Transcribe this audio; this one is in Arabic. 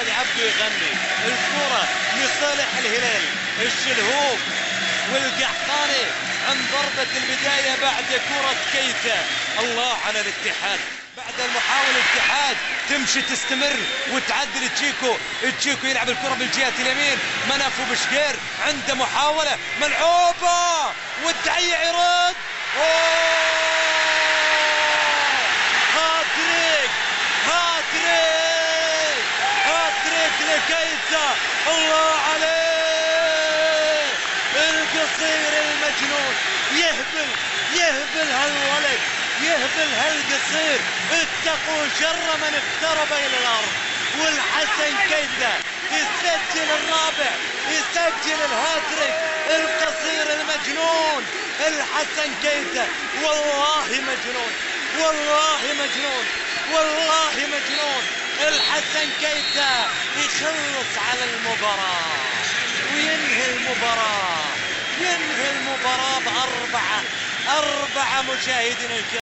محمد عبده يغني الكرة لصالح الهلال الشلهوب والقحطاني عن ضربة البداية بعد كرة كيتا. الله على الاتحاد. بعد المحاولة الاتحاد تمشي تستمر وتعدل تشيكو. تشيكو يلعب الكرة بالجهة اليمين. منف وبشقير عنده محاولة ملعوبة والدعية يرد لكيتا الله عليه القصير المجنون يهبل يهبل هالولد يهبل هالقصير. اتقوا شر من اقترب إلى الأرض. والحسن كيدا يسجل الرابع يسجل الهاتريك القصير المجنون. الحسن كيدا والله مجنون والله مجنون والله مجنون. الحسن كيتا يخلص على المباراة. وينهي المباراة. ينهي المباراة بأربعة أربعة مشاهدين الكرام.